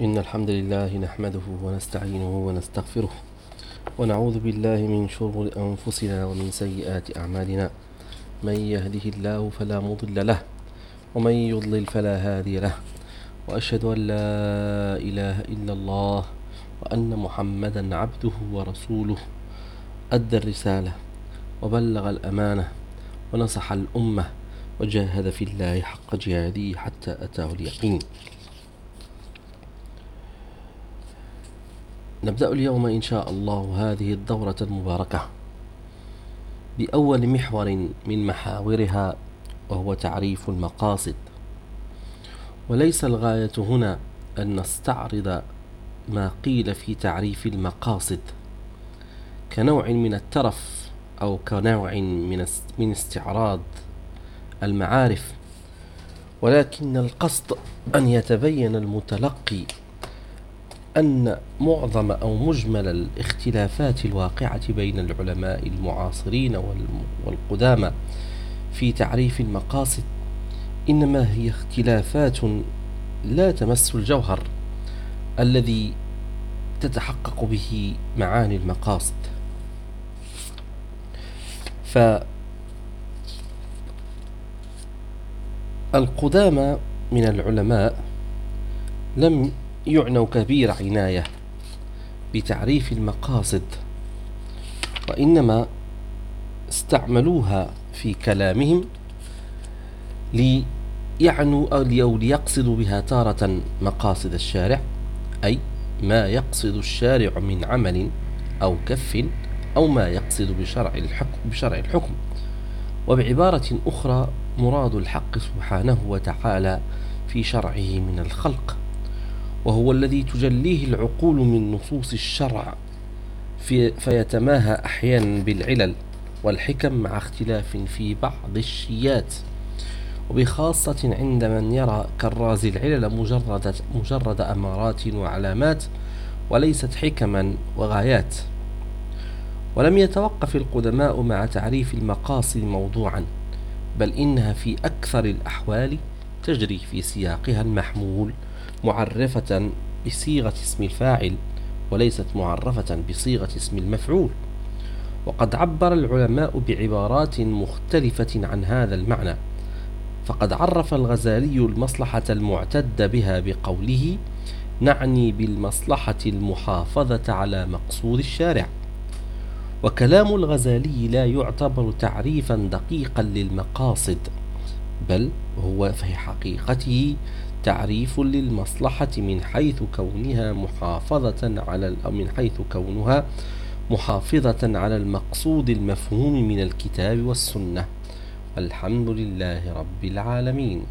إن الحمد لله نحمده ونستعينه ونستغفره ونعوذ بالله من شرور أنفسنا ومن سيئات أعمالنا. من يهده الله فلا مضل له ومن يضلل فلا هادي له. وأشهد أن لا إله إلا الله وأن محمدا عبده ورسوله. أدى الرسالة وبلغ الأمانة ونصح الأمة وجاهد في الله حق جهاده حتى أتاه اليقين. نبدأ اليوم إن شاء الله هذه الدورة المباركة بأول محور من محاورها وهو تعريف المقاصد. وليس الغاية هنا أن نستعرض ما قيل في تعريف المقاصد كنوع من الترف أو كنوع من من استعراض المعارف. ولكن القصد أن يتبين المتلقي أن معظم أو مجمل الاختلافات الواقعة بين العلماء المعاصرين والقدامى في تعريف المقاصد إنما هي اختلافات لا تمس الجوهر الذي تتحقق به معاني المقاصد. فالقدامى من العلماء لم يعنوا كبير عناية بتعريف المقاصد وإنما استعملوها في كلامهم ليعنوا أو ليقصدوا بها تارة مقاصد الشارع أي ما يقصد الشارع من عمل أو كف أو ما يقصد بشرع الحكم, بشرع الحكم. وبعبارة أخرى مراد الحق سبحانه وتعالى في شرعه من الخلق. وهو الذي تجليه العقول من نصوص الشرع في فيتماهى أحيانا بالعلل والحكم مع اختلاف في بعض الشيات. وبخاصة عند من يرى كالرازي العلل مجرد, مجرد أمارات وعلامات وليست حكما وغايات. ولم يتوقف القدماء مع تعريف المقاصد موضوعا بل إنها في أكثر الأحوال تجري في سياقها المحمول معرفة بصيغة اسم الفاعل وليست معرفة بصيغة اسم المفعول. وقد عبر العلماء بعبارات مختلفة عن هذا المعنى فقد عرف الغزالي المصلحة المعتد بها بقوله نعني بالمصلحة المحافظة على مقصود الشارع وكلام الغزالي لا يعتبر تعريفا دقيقا للمقاصد. بل هو في حقيقته تعريف للمصلحة من حيث كونها محافظة على من حيث كونها محافظة على المقصود المفهوم من الكتاب والسنة. الحمد لله رب العالمين.